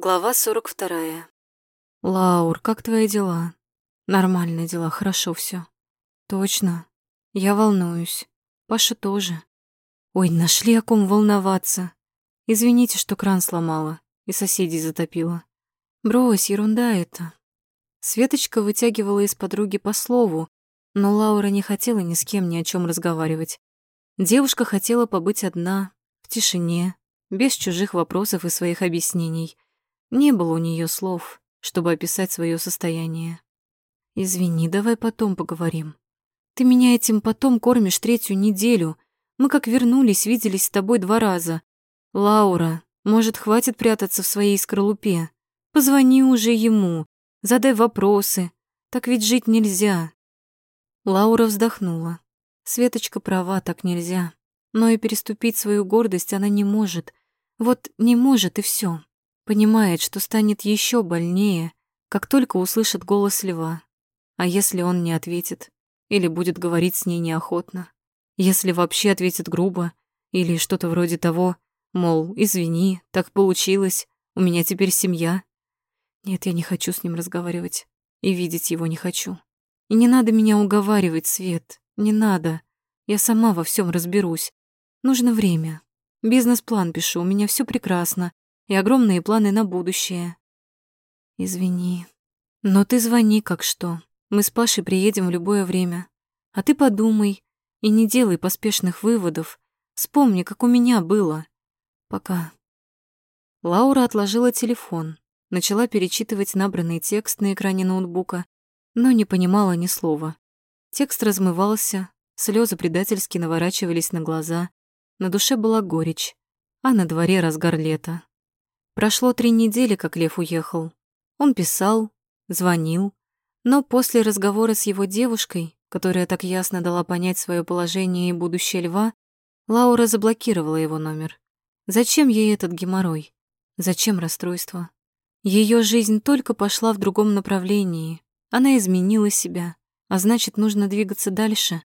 Глава 42. Лаур, как твои дела? Нормальные дела, хорошо все. Точно. Я волнуюсь. Паша тоже. Ой, нашли о ком волноваться. Извините, что кран сломала и соседей затопила. Брось, ерунда это. Светочка вытягивала из подруги по слову, но Лаура не хотела ни с кем ни о чем разговаривать. Девушка хотела побыть одна, в тишине, без чужих вопросов и своих объяснений — не было у нее слов, чтобы описать свое состояние. «Извини, давай потом поговорим. Ты меня этим потом кормишь третью неделю. Мы как вернулись, виделись с тобой два раза. Лаура, может, хватит прятаться в своей скорлупе? Позвони уже ему, задай вопросы. Так ведь жить нельзя». Лаура вздохнула. Светочка права, так нельзя. Но и переступить свою гордость она не может. Вот не может и все. Понимает, что станет еще больнее, как только услышит голос льва. А если он не ответит? Или будет говорить с ней неохотно? Если вообще ответит грубо? Или что-то вроде того, мол, извини, так получилось, у меня теперь семья? Нет, я не хочу с ним разговаривать. И видеть его не хочу. И не надо меня уговаривать, Свет, не надо. Я сама во всем разберусь. Нужно время. Бизнес-план пишу, у меня все прекрасно и огромные планы на будущее. Извини, но ты звони как что. Мы с Пашей приедем в любое время. А ты подумай и не делай поспешных выводов. Вспомни, как у меня было. Пока. Лаура отложила телефон, начала перечитывать набранный текст на экране ноутбука, но не понимала ни слова. Текст размывался, слезы предательски наворачивались на глаза, на душе была горечь, а на дворе разгар лета. Прошло три недели, как Лев уехал. Он писал, звонил, но после разговора с его девушкой, которая так ясно дала понять свое положение и будущее Льва, Лаура заблокировала его номер. Зачем ей этот геморрой? Зачем расстройство? Ее жизнь только пошла в другом направлении. Она изменила себя, а значит, нужно двигаться дальше.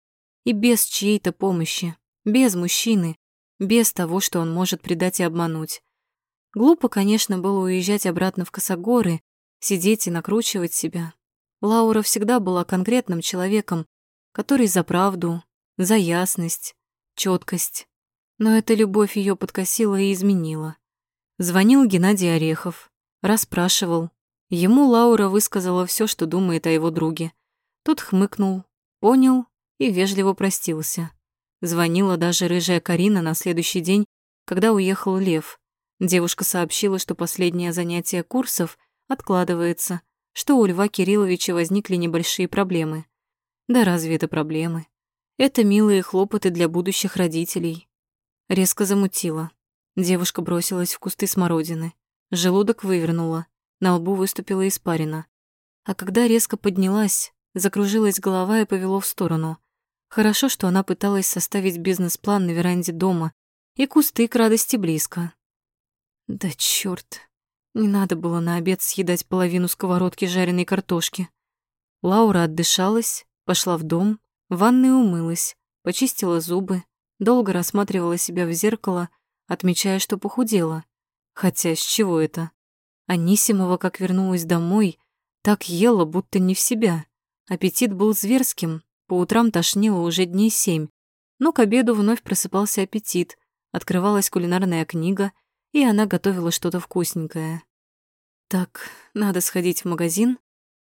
И без чьей-то помощи, без мужчины, без того, что он может предать и обмануть. Глупо, конечно, было уезжать обратно в Косогоры, сидеть и накручивать себя. Лаура всегда была конкретным человеком, который за правду, за ясность, четкость. Но эта любовь ее подкосила и изменила. Звонил Геннадий Орехов, расспрашивал. Ему Лаура высказала все, что думает о его друге. Тот хмыкнул, понял и вежливо простился. Звонила даже рыжая Карина на следующий день, когда уехал Лев. Девушка сообщила, что последнее занятие курсов откладывается, что у Льва Кирилловича возникли небольшие проблемы. Да разве это проблемы? Это милые хлопоты для будущих родителей. Резко замутила. Девушка бросилась в кусты смородины. Желудок вывернула, на лбу выступила испарина. А когда резко поднялась, закружилась голова и повело в сторону. Хорошо, что она пыталась составить бизнес-план на веранде дома, и кусты к радости близко. Да чёрт, не надо было на обед съедать половину сковородки жареной картошки. Лаура отдышалась, пошла в дом, в ванной умылась, почистила зубы, долго рассматривала себя в зеркало, отмечая, что похудела. Хотя с чего это? Анисимова, как вернулась домой, так ела, будто не в себя. Аппетит был зверским, по утрам тошнило уже дней семь, но к обеду вновь просыпался аппетит, открывалась кулинарная книга — и она готовила что-то вкусненькое. Так, надо сходить в магазин,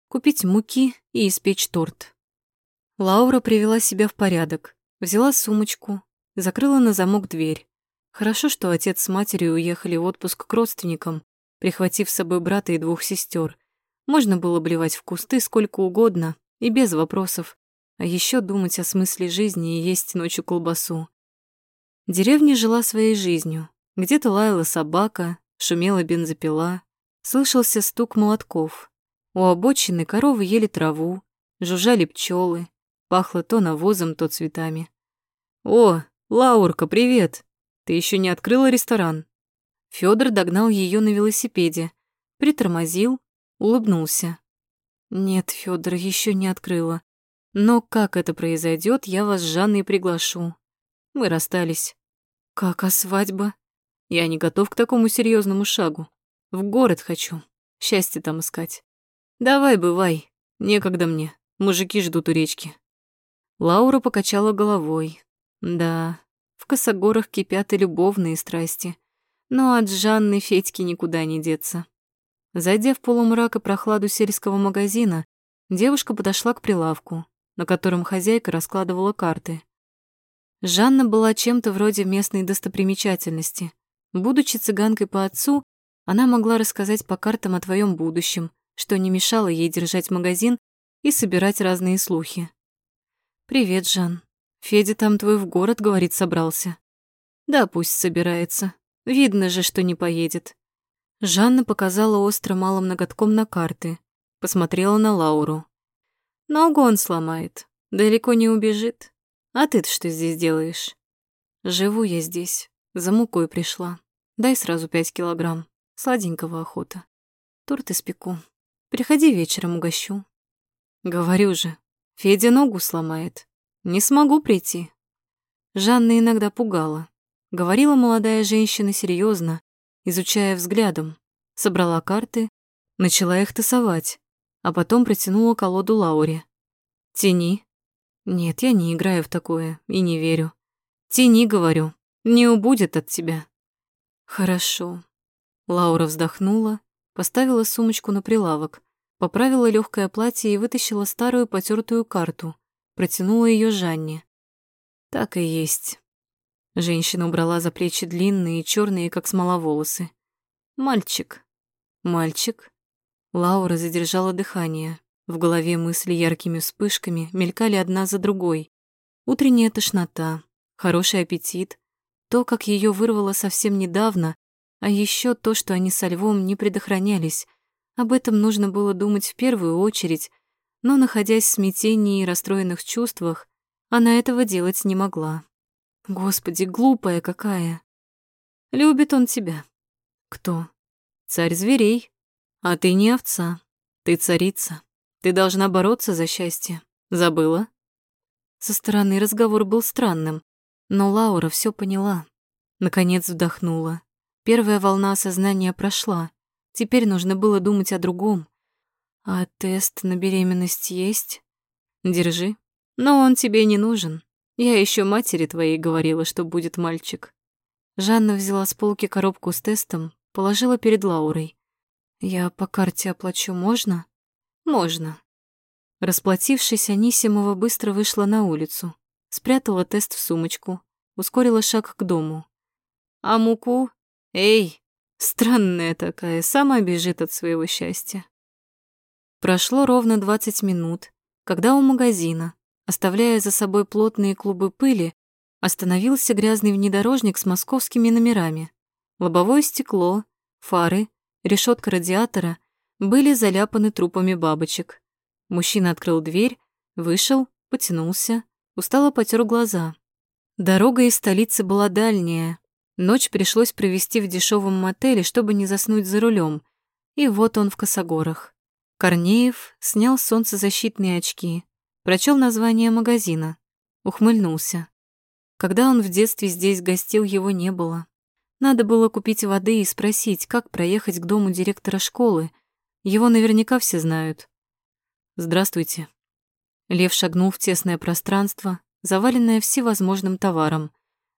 купить муки и испечь торт. Лаура привела себя в порядок, взяла сумочку, закрыла на замок дверь. Хорошо, что отец с матерью уехали в отпуск к родственникам, прихватив с собой брата и двух сестер. Можно было блевать в кусты сколько угодно и без вопросов, а еще думать о смысле жизни и есть ночью колбасу. Деревня жила своей жизнью. Где-то лаяла собака, шумела бензопила, слышался стук молотков. У обочины коровы ели траву, жужжали пчелы, пахло то навозом, то цветами. «О, Лаурка, привет! Ты еще не открыла ресторан?» Федор догнал ее на велосипеде, притормозил, улыбнулся. «Нет, Федор, еще не открыла. Но как это произойдет, я вас с Жанной приглашу. Мы расстались». «Как, а свадьба?» Я не готов к такому серьезному шагу. В город хочу. Счастье там искать. Давай, бывай. Некогда мне. Мужики ждут у речки. Лаура покачала головой. Да, в Косогорах кипят и любовные страсти. Но от Жанны Федьки никуда не деться. Зайдя в полумрак и прохладу сельского магазина, девушка подошла к прилавку, на котором хозяйка раскладывала карты. Жанна была чем-то вроде местной достопримечательности. Будучи цыганкой по отцу, она могла рассказать по картам о твоем будущем, что не мешало ей держать магазин и собирать разные слухи. «Привет, Жан. Федя там твой в город, говорит, собрался». «Да, пусть собирается. Видно же, что не поедет». Жанна показала остро малым ноготком на карты, посмотрела на Лауру. «Ногу он сломает, далеко не убежит. А ты-то что здесь делаешь?» «Живу я здесь, за мукой пришла. Дай сразу пять килограмм, сладенького охота. Торт испеку. Приходи вечером, угощу». «Говорю же, Федя ногу сломает. Не смогу прийти». Жанна иногда пугала. Говорила молодая женщина серьезно, изучая взглядом, собрала карты, начала их тасовать, а потом протянула колоду Лауре. «Тяни». «Нет, я не играю в такое и не верю». «Тяни», — говорю, — «не убудет от тебя». «Хорошо». Лаура вздохнула, поставила сумочку на прилавок, поправила легкое платье и вытащила старую потертую карту, протянула ее Жанне. «Так и есть. Женщина убрала за плечи длинные, черные, как смола, волосы. «Мальчик. Мальчик». Лаура задержала дыхание. В голове мысли яркими вспышками мелькали одна за другой. Утренняя тошнота, хороший аппетит, то, как ее вырвало совсем недавно, а еще то, что они со львом не предохранялись. Об этом нужно было думать в первую очередь, но, находясь в смятении и расстроенных чувствах, она этого делать не могла. Господи, глупая какая. Любит он тебя. Кто? Царь зверей. А ты не овца. Ты царица. Ты должна бороться за счастье. Забыла? Со стороны разговор был странным, но Лаура все поняла. Наконец вдохнула. Первая волна осознания прошла. Теперь нужно было думать о другом. А тест на беременность есть? Держи. Но он тебе не нужен. Я еще матери твоей говорила, что будет мальчик. Жанна взяла с полки коробку с тестом, положила перед Лаурой. Я по карте оплачу, можно? Можно. Расплатившись, Анисимова быстро вышла на улицу, спрятала тест в сумочку, ускорила шаг к дому. А муку? Эй, странная такая, сама бежит от своего счастья. Прошло ровно двадцать минут, когда у магазина, Оставляя за собой плотные клубы пыли, остановился грязный внедорожник с московскими номерами. Лобовое стекло, фары, решетка радиатора были заляпаны трупами бабочек. Мужчина открыл дверь, вышел, потянулся, устало потер глаза. Дорога из столицы была дальняя. Ночь пришлось провести в дешевом мотеле, чтобы не заснуть за рулем. И вот он в Косогорах. Корнеев снял солнцезащитные очки, Прочел название магазина, ухмыльнулся. Когда он в детстве здесь гостил, его не было. Надо было купить воды и спросить, как проехать к дому директора школы. Его наверняка все знают. «Здравствуйте». Лев шагнул в тесное пространство, заваленное всевозможным товаром.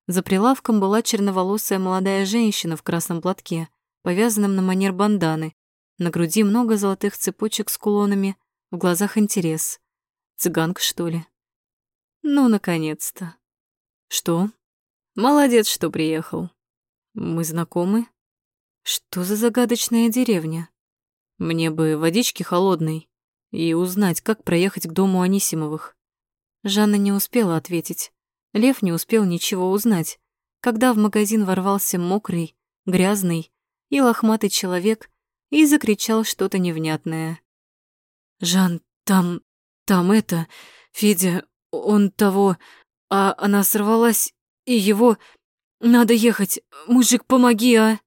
За прилавком была черноволосая молодая женщина в красном платке, повязанном на манер банданы. На груди много золотых цепочек с кулонами, в глазах интерес. Цыганка, что ли? Ну, наконец-то. Что? Молодец, что приехал. Мы знакомы? Что за загадочная деревня? Мне бы водички холодной и узнать, как проехать к дому Анисимовых. Жанна не успела ответить. Лев не успел ничего узнать, когда в магазин ворвался мокрый, грязный и лохматый человек и закричал что-то невнятное. «Жан, там там это, Федя, он того, а она сорвалась, и его... Надо ехать, мужик, помоги, а!»